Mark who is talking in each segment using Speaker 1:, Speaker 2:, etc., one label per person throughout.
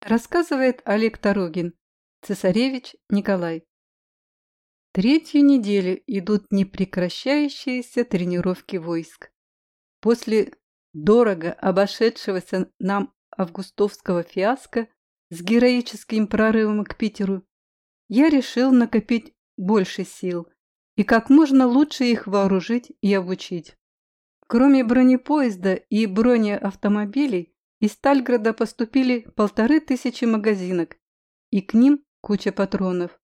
Speaker 1: Рассказывает Олег Тарогин, цесаревич Николай. Третью неделю идут непрекращающиеся тренировки войск. После дорого обошедшегося нам августовского фиаско с героическим прорывом к Питеру, я решил накопить больше сил и как можно лучше их вооружить и обучить. Кроме бронепоезда и бронеавтомобилей, из Стальграда поступили полторы тысячи магазинок, и к ним куча патронов,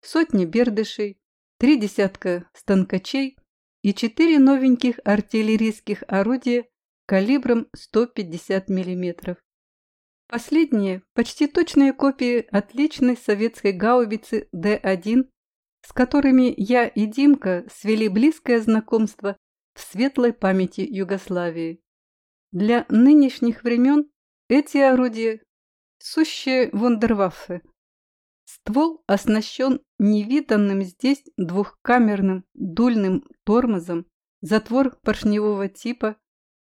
Speaker 1: сотни бердышей, три десятка станкачей и четыре новеньких артиллерийских орудия калибром 150 мм. Последние – почти точные копии отличной советской гаубицы Д-1, с которыми я и Димка свели близкое знакомство в светлой памяти Югославии. Для нынешних времен эти орудия – сущие вундерваффе. Ствол оснащен невиданным здесь двухкамерным дульным тормозом, затвор поршневого типа,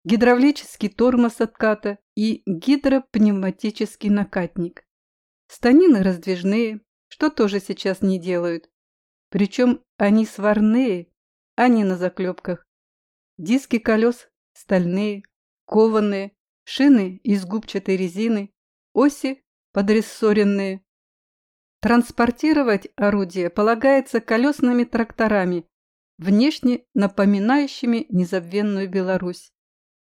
Speaker 1: гидравлический тормоз отката и гидропневматический накатник. Станины раздвижные, что тоже сейчас не делают. Причем они сварные, а не на заклепках. Диски колес стальные, кованые, шины из губчатой резины, оси подрессоренные. Транспортировать орудие полагается колесными тракторами, внешне напоминающими незабвенную Беларусь.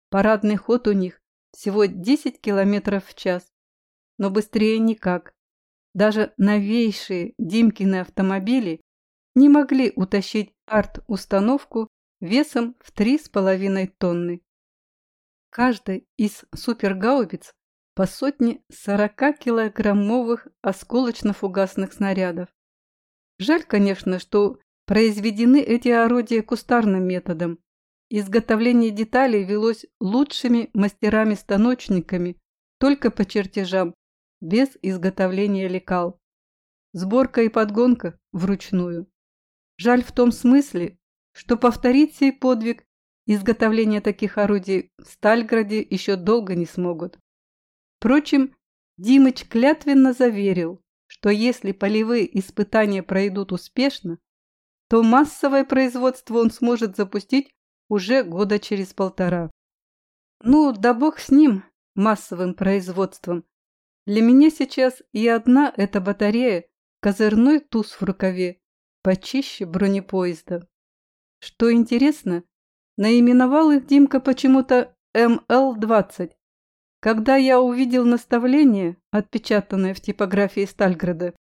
Speaker 1: Парадный ход у них всего 10 км в час, но быстрее никак. Даже новейшие Димкины автомобили не могли утащить арт-установку весом в 3,5 тонны. Каждой из супергаубиц по сотне 40-килограммовых осколочно-фугасных снарядов. Жаль, конечно, что произведены эти орудия кустарным методом. Изготовление деталей велось лучшими мастерами-станочниками, только по чертежам, без изготовления лекал. Сборка и подгонка вручную. Жаль в том смысле, что повторить сей подвиг Изготовление таких орудий в Стальграде еще долго не смогут. Впрочем, Димыч клятвенно заверил, что если полевые испытания пройдут успешно, то массовое производство он сможет запустить уже года через полтора. Ну, да бог с ним, массовым производством. Для меня сейчас и одна эта батарея, козырной туз в рукаве, почище бронепоезда. Что интересно, Наименовал их Димка почему-то МЛ-20. Когда я увидел наставление, отпечатанное в типографии Стальграда,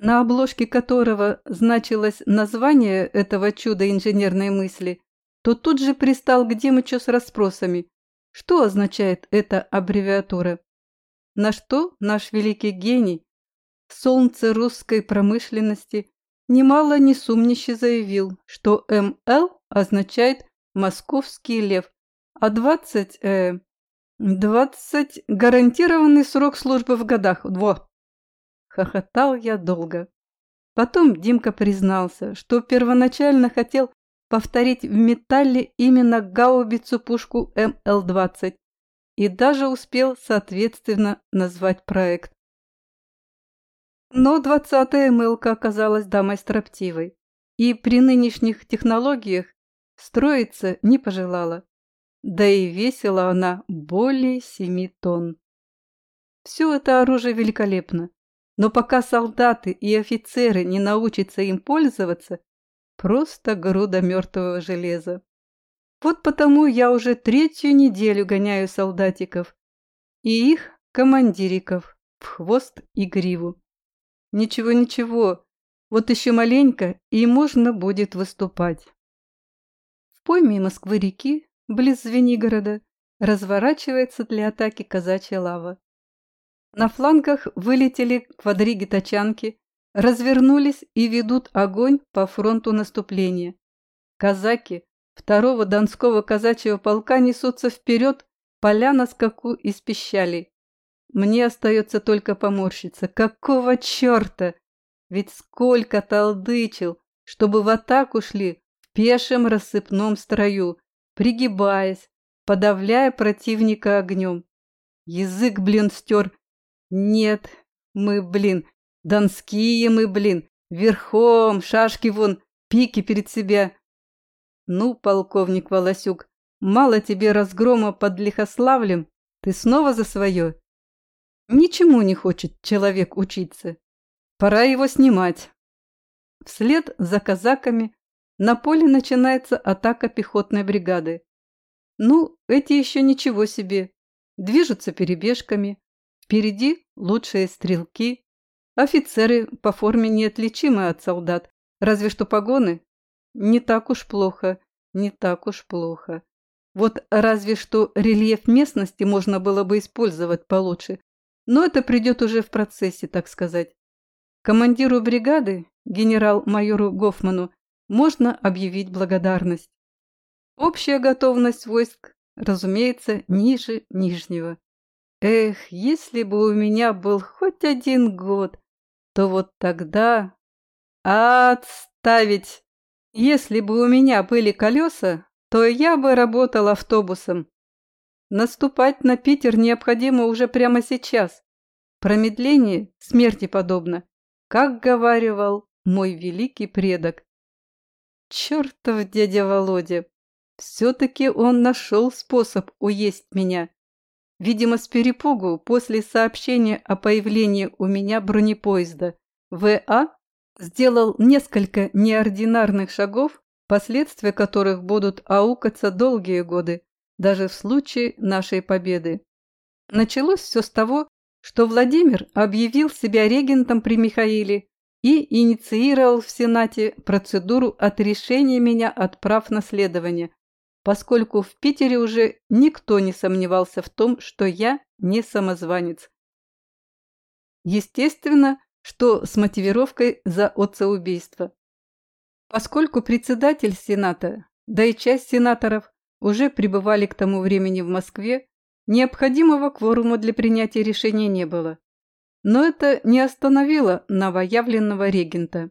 Speaker 1: на обложке которого значилось название этого чуда инженерной мысли, то тут же пристал к Димычу с расспросами, что означает эта аббревиатура. На что наш великий гений, солнце русской промышленности, немало не сумнище заявил, что МЛ означает московский лев, а 20... Э, 20 гарантированный срок службы в годах. Во! Хохотал я долго. Потом Димка признался, что первоначально хотел повторить в металле именно гаубицу-пушку МЛ-20 и даже успел, соответственно, назвать проект. Но двадцатая мылка оказалась дамой строптивой, и при нынешних технологиях Строиться не пожелала. Да и весила она более семи тонн. Все это оружие великолепно, но пока солдаты и офицеры не научатся им пользоваться, просто груда мертвого железа. Вот потому я уже третью неделю гоняю солдатиков и их командириков в хвост и гриву. Ничего-ничего, вот еще маленько, и можно будет выступать пойме Москвы-реки, близ Звенигорода, разворачивается для атаки казачья лава. На флангах вылетели квадриги-тачанки, развернулись и ведут огонь по фронту наступления. Казаки второго Донского казачьего полка несутся вперед, поля на скаку из пищалей. Мне остается только поморщиться. Какого черта? Ведь сколько толдычил, чтобы в атаку шли пешем рассыпном строю, пригибаясь, подавляя противника огнем. Язык, блин, стер. Нет, мы, блин, донские мы, блин, верхом, шашки вон, пики перед себя. Ну, полковник Волосюк, мало тебе разгрома под Лихославлем, ты снова за свое? Ничему не хочет человек учиться. Пора его снимать. Вслед за казаками на поле начинается атака пехотной бригады. Ну, эти еще ничего себе. Движутся перебежками. Впереди лучшие стрелки. Офицеры по форме неотличимы от солдат. Разве что погоны. Не так уж плохо, не так уж плохо. Вот разве что рельеф местности можно было бы использовать получше. Но это придет уже в процессе, так сказать. Командиру бригады, генерал-майору Гофману, можно объявить благодарность. Общая готовность войск, разумеется, ниже нижнего. Эх, если бы у меня был хоть один год, то вот тогда... Отставить! Если бы у меня были колеса, то я бы работал автобусом. Наступать на Питер необходимо уже прямо сейчас. Промедление смерти подобно, как говаривал мой великий предок. Чертов дядя Володя! Все-таки он нашел способ уесть меня. Видимо, с перепугу после сообщения о появлении у меня бронепоезда ВА сделал несколько неординарных шагов, последствия которых будут аукаться долгие годы, даже в случае нашей победы. Началось все с того, что Владимир объявил себя регентом при Михаиле и инициировал в Сенате процедуру отрешения меня от прав наследования, поскольку в Питере уже никто не сомневался в том, что я не самозванец. Естественно, что с мотивировкой за отцеубийство. Поскольку председатель Сената, да и часть сенаторов уже пребывали к тому времени в Москве, необходимого кворума для принятия решения не было. Но это не остановило новоявленного регента.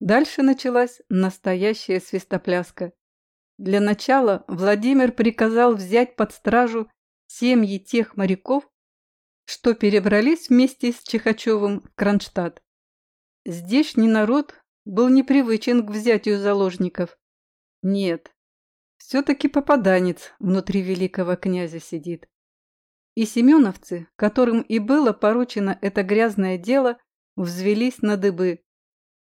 Speaker 1: Дальше началась настоящая свистопляска. Для начала Владимир приказал взять под стражу семьи тех моряков, что перебрались вместе с Чихачевым в Кронштадт. Здешний народ был непривычен к взятию заложников. Нет, все-таки попаданец внутри великого князя сидит. И семеновцы, которым и было поручено это грязное дело, взвелись на дыбы.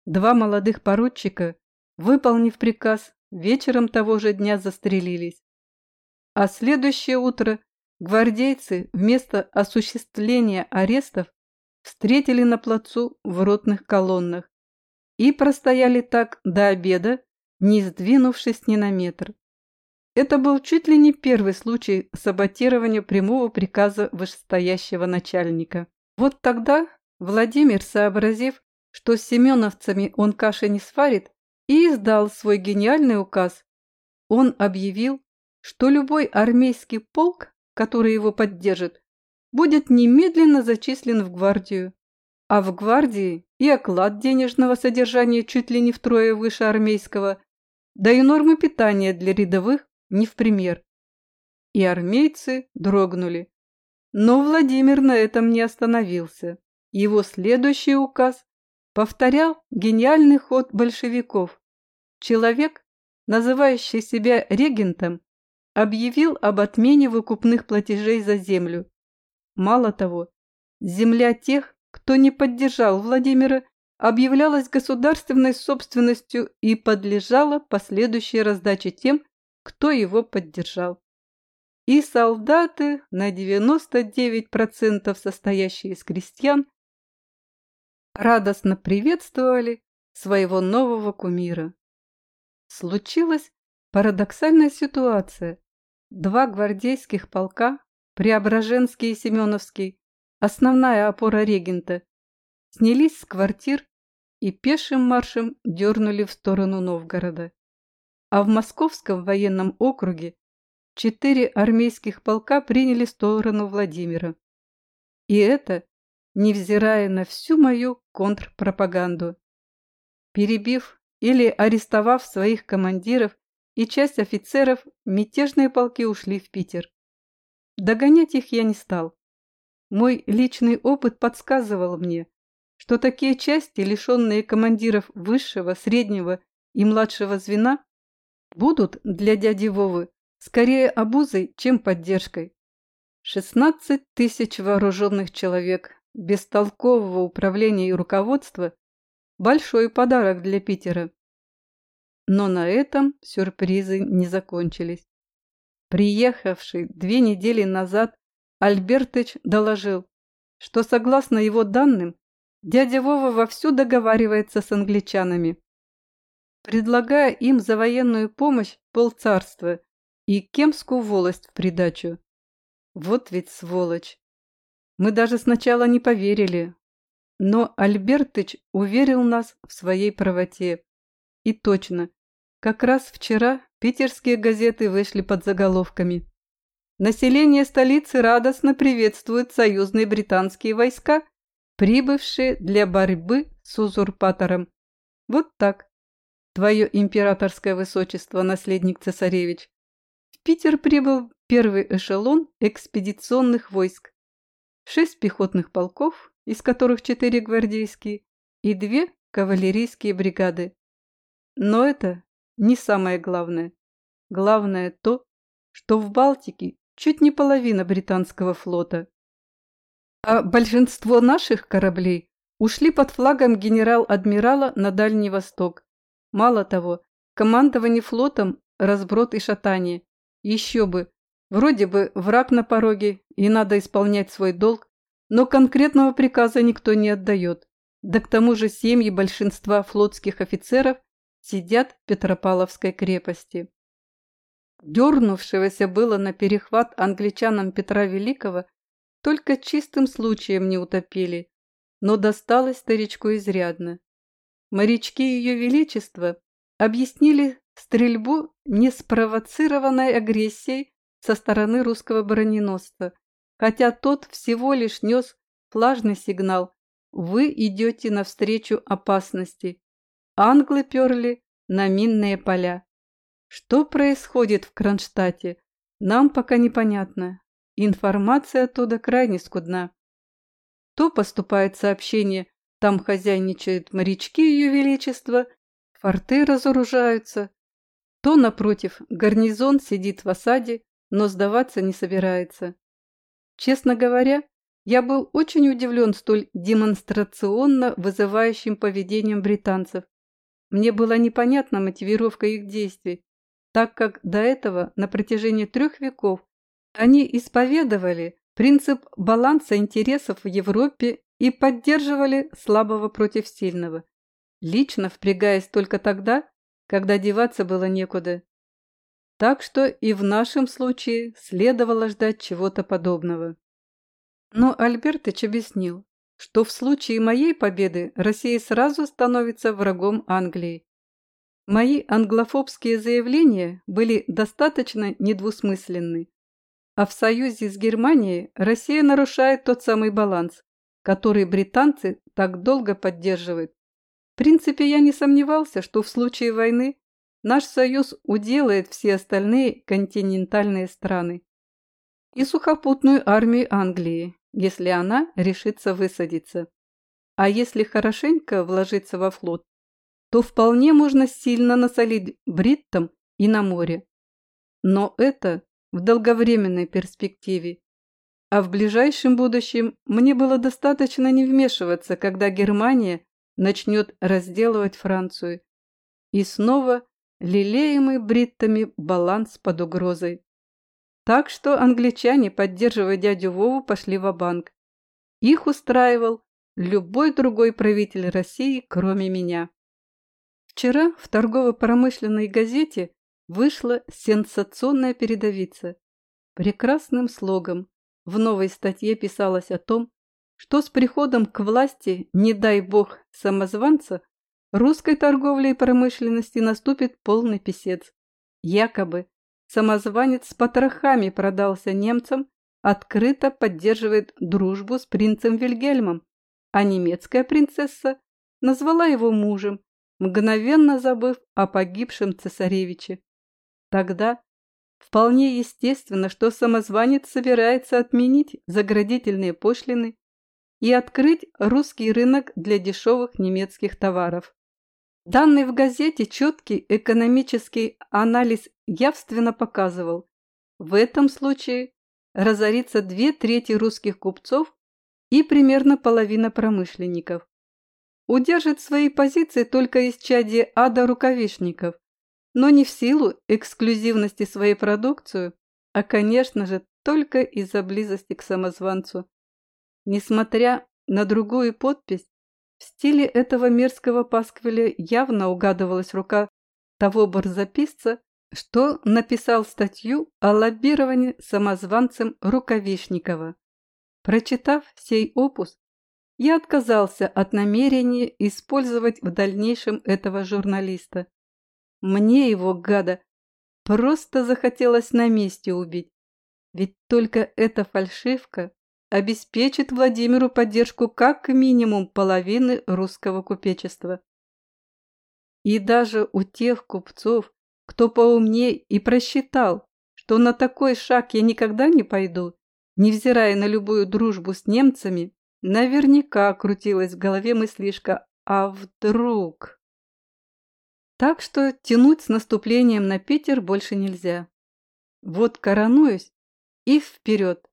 Speaker 1: Два молодых поручика, выполнив приказ, вечером того же дня застрелились. А следующее утро гвардейцы вместо осуществления арестов встретили на плацу в ротных колоннах и простояли так до обеда, не сдвинувшись ни на метр. Это был чуть ли не первый случай саботирования прямого приказа вышестоящего начальника. Вот тогда Владимир, сообразив, что с семеновцами он каши не сварит, и издал свой гениальный указ. Он объявил, что любой армейский полк, который его поддержит, будет немедленно зачислен в гвардию. А в гвардии и оклад денежного содержания чуть ли не втрое выше армейского, да и нормы питания для рядовых не в пример. И армейцы дрогнули. Но Владимир на этом не остановился. Его следующий указ повторял гениальный ход большевиков. Человек, называющий себя регентом, объявил об отмене выкупных платежей за землю. Мало того, земля тех, кто не поддержал Владимира, объявлялась государственной собственностью и подлежала последующей раздаче тем, кто его поддержал. И солдаты, на 99% состоящие из крестьян, радостно приветствовали своего нового кумира. Случилась парадоксальная ситуация. Два гвардейских полка, Преображенский и Семеновский, основная опора регента, снялись с квартир и пешим маршем дернули в сторону Новгорода а в Московском военном округе четыре армейских полка приняли сторону Владимира. И это невзирая на всю мою контрпропаганду. Перебив или арестовав своих командиров и часть офицеров, мятежные полки ушли в Питер. Догонять их я не стал. Мой личный опыт подсказывал мне, что такие части, лишенные командиров высшего, среднего и младшего звена, будут для дяди Вовы скорее обузой, чем поддержкой. 16 тысяч вооруженных человек, без толкового управления и руководства – большой подарок для Питера. Но на этом сюрпризы не закончились. Приехавший две недели назад Альбертыч доложил, что, согласно его данным, дядя Вова вовсю договаривается с англичанами, предлагая им за военную помощь полцарства и Кемскую волость в придачу. Вот ведь сволочь! Мы даже сначала не поверили, но Альбертыч уверил нас в своей правоте. И точно, как раз вчера питерские газеты вышли под заголовками. Население столицы радостно приветствует союзные британские войска, прибывшие для борьбы с узурпатором. Вот так. Твое императорское высочество, наследник цесаревич. В Питер прибыл первый эшелон экспедиционных войск. Шесть пехотных полков, из которых четыре гвардейские, и две кавалерийские бригады. Но это не самое главное. Главное то, что в Балтике чуть не половина британского флота. А большинство наших кораблей ушли под флагом генерал-адмирала на Дальний Восток. Мало того, командование флотом – разброд и шатание. Еще бы, вроде бы враг на пороге и надо исполнять свой долг, но конкретного приказа никто не отдает. Да к тому же семьи большинства флотских офицеров сидят в Петропавловской крепости. Дернувшегося было на перехват англичанам Петра Великого только чистым случаем не утопили, но досталось старичку изрядно. Морячки Ее Величества объяснили стрельбу неспровоцированной агрессией со стороны русского броненосца, хотя тот всего лишь нес флажный сигнал «Вы идете навстречу опасности», Англы перли на минные поля. Что происходит в Кронштадте, нам пока непонятно. Информация оттуда крайне скудна. То поступает сообщение, там хозяйничают морячки Ее Величества, форты разоружаются, то, напротив, гарнизон сидит в осаде, но сдаваться не собирается. Честно говоря, я был очень удивлен столь демонстрационно вызывающим поведением британцев. Мне была непонятна мотивировка их действий, так как до этого на протяжении трех веков они исповедовали принцип баланса интересов в Европе и поддерживали слабого против сильного, лично впрягаясь только тогда, когда деваться было некуда. Так что и в нашем случае следовало ждать чего-то подобного. Но Альбертыч объяснил, что в случае моей победы Россия сразу становится врагом Англии. Мои англофобские заявления были достаточно недвусмысленны, а в союзе с Германией Россия нарушает тот самый баланс, который британцы так долго поддерживают. В принципе, я не сомневался, что в случае войны наш союз уделает все остальные континентальные страны и сухопутную армию Англии, если она решится высадиться. А если хорошенько вложиться во флот, то вполне можно сильно насолить бриттам и на море. Но это в долговременной перспективе. А в ближайшем будущем мне было достаточно не вмешиваться, когда Германия начнет разделывать Францию. И снова лелеемый бриттами баланс под угрозой. Так что англичане, поддерживая дядю Вову, пошли в банк Их устраивал любой другой правитель России, кроме меня. Вчера в торгово-промышленной газете вышла сенсационная передовица. Прекрасным слогом в новой статье писалось о том, что с приходом к власти, не дай бог, самозванца, русской торговле и промышленности наступит полный писец. Якобы самозванец с потрохами продался немцам, открыто поддерживает дружбу с принцем Вильгельмом, а немецкая принцесса назвала его мужем, мгновенно забыв о погибшем цесаревиче. Тогда вполне естественно, что самозванец собирается отменить заградительные пошлины и открыть русский рынок для дешевых немецких товаров. Данный в газете четкий экономический анализ явственно показывал, в этом случае разорится две трети русских купцов и примерно половина промышленников. Удержит свои позиции только из чади ада рукавишников, но не в силу эксклюзивности своей продукции, а, конечно же, только из-за близости к самозванцу. Несмотря на другую подпись, в стиле этого мерзкого пасквиля явно угадывалась рука того барзаписца, что написал статью о лоббировании самозванцем Рукавишникова. Прочитав сей опус, я отказался от намерения использовать в дальнейшем этого журналиста. Мне его, гада, просто захотелось на месте убить. Ведь только эта фальшивка обеспечит Владимиру поддержку как минимум половины русского купечества. И даже у тех купцов, кто поумнее и просчитал, что на такой шаг я никогда не пойду, невзирая на любую дружбу с немцами, наверняка крутилась в голове мыслишка «А вдруг?». Так что тянуть с наступлением на Питер больше нельзя. Вот коронуюсь и вперед.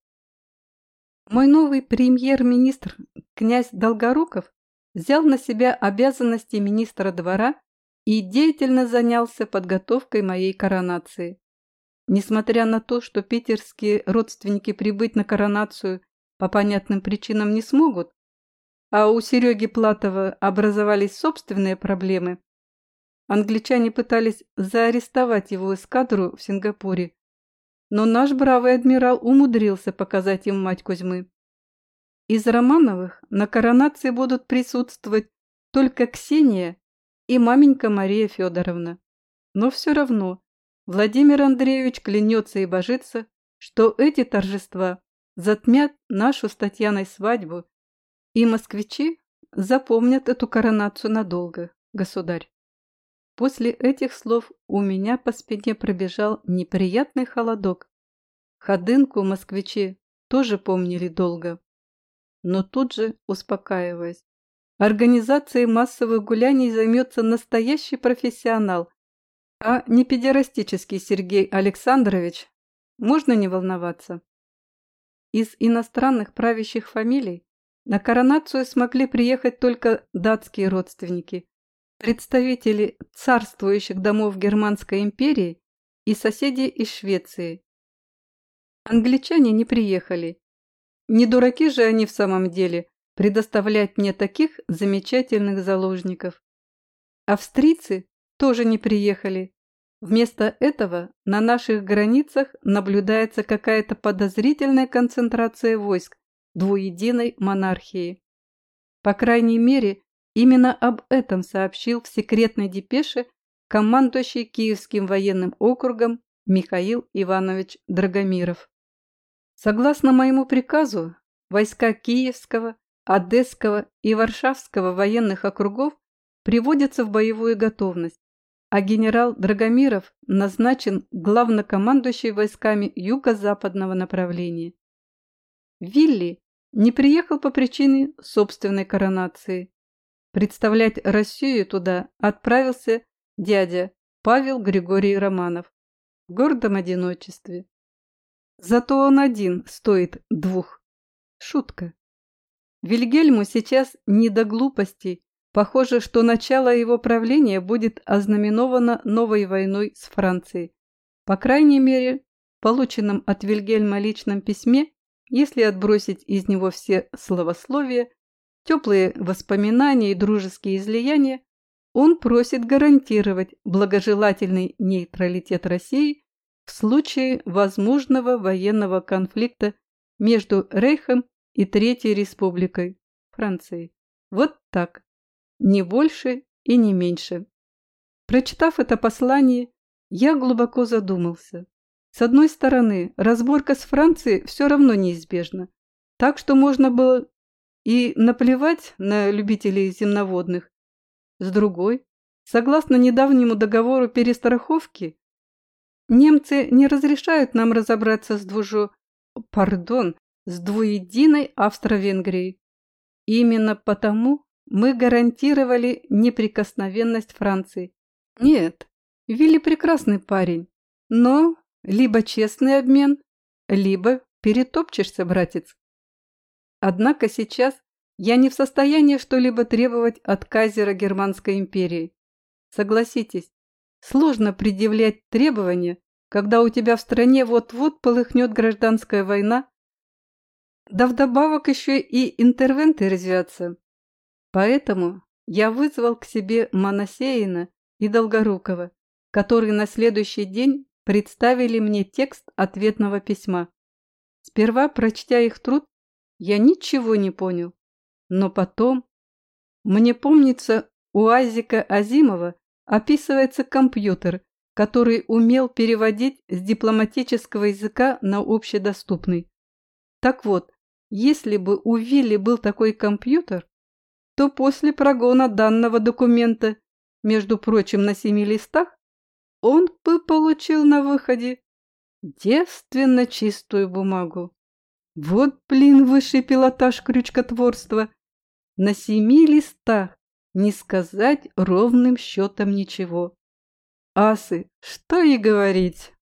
Speaker 1: Мой новый премьер-министр, князь Долгоруков, взял на себя обязанности министра двора и деятельно занялся подготовкой моей коронации. Несмотря на то, что питерские родственники прибыть на коронацию по понятным причинам не смогут, а у Сереги Платова образовались собственные проблемы, англичане пытались заарестовать его эскадру в Сингапуре, но наш бравый адмирал умудрился показать им мать Кузьмы. Из Романовых на коронации будут присутствовать только Ксения и маменька Мария Федоровна. Но все равно Владимир Андреевич клянется и божится, что эти торжества затмят нашу с Татьяной свадьбу, и москвичи запомнят эту коронацию надолго, государь. После этих слов у меня по спине пробежал неприятный холодок. Ходынку москвичи тоже помнили долго. Но тут же успокаиваясь. Организацией массовых гуляний займется настоящий профессионал, а не педерастический Сергей Александрович. Можно не волноваться. Из иностранных правящих фамилий на коронацию смогли приехать только датские родственники, представители царствующих домов Германской империи и соседи из Швеции. Англичане не приехали. Не дураки же они в самом деле – предоставлять мне таких замечательных заложников. Австрийцы тоже не приехали. Вместо этого на наших границах наблюдается какая-то подозрительная концентрация войск двуединой монархии. По крайней мере, именно об этом сообщил в секретной депеше командующий Киевским военным округом Михаил Иванович Драгомиров. Согласно моему приказу, войска Киевского, Одесского и Варшавского военных округов приводятся в боевую готовность, а генерал Драгомиров назначен главнокомандующий войсками юго-западного направления. Вилли не приехал по причине собственной коронации. Представлять Россию туда отправился дядя Павел Григорий Романов в гордом одиночестве. Зато он один стоит двух. Шутка. Вильгельму сейчас не до глупостей. Похоже, что начало его правления будет ознаменовано новой войной с Францией. По крайней мере, в полученном от Вильгельма личном письме, если отбросить из него все словословия, теплые воспоминания и дружеские излияния, он просит гарантировать благожелательный нейтралитет России в случае возможного военного конфликта между Рейхом и Третьей Республикой Франции. Вот так. Не больше и не меньше. Прочитав это послание, я глубоко задумался. С одной стороны, разборка с Францией все равно неизбежна, так что можно было и наплевать на любителей земноводных. С другой, согласно недавнему договору перестраховки, Немцы не разрешают нам разобраться с двужо... Пардон, с двуединой Австро-Венгрией. Именно потому мы гарантировали неприкосновенность Франции. Нет, Вилли прекрасный парень, но либо честный обмен, либо перетопчешься, братец. Однако сейчас я не в состоянии что-либо требовать от кайзера Германской империи. Согласитесь, сложно предъявлять требования, когда у тебя в стране вот-вот полыхнет гражданская война, да вдобавок еще и интервенты развятся. Поэтому я вызвал к себе Моносеина и Долгорукова, которые на следующий день представили мне текст ответного письма. Сперва, прочтя их труд, я ничего не понял, но потом... Мне помнится, у Азика Азимова описывается компьютер, который умел переводить с дипломатического языка на общедоступный. Так вот, если бы у Вилли был такой компьютер, то после прогона данного документа, между прочим, на семи листах, он бы получил на выходе девственно чистую бумагу. Вот, блин, высший пилотаж крючкотворства. На семи листах не сказать ровным счетом ничего. Асы, что и говорить.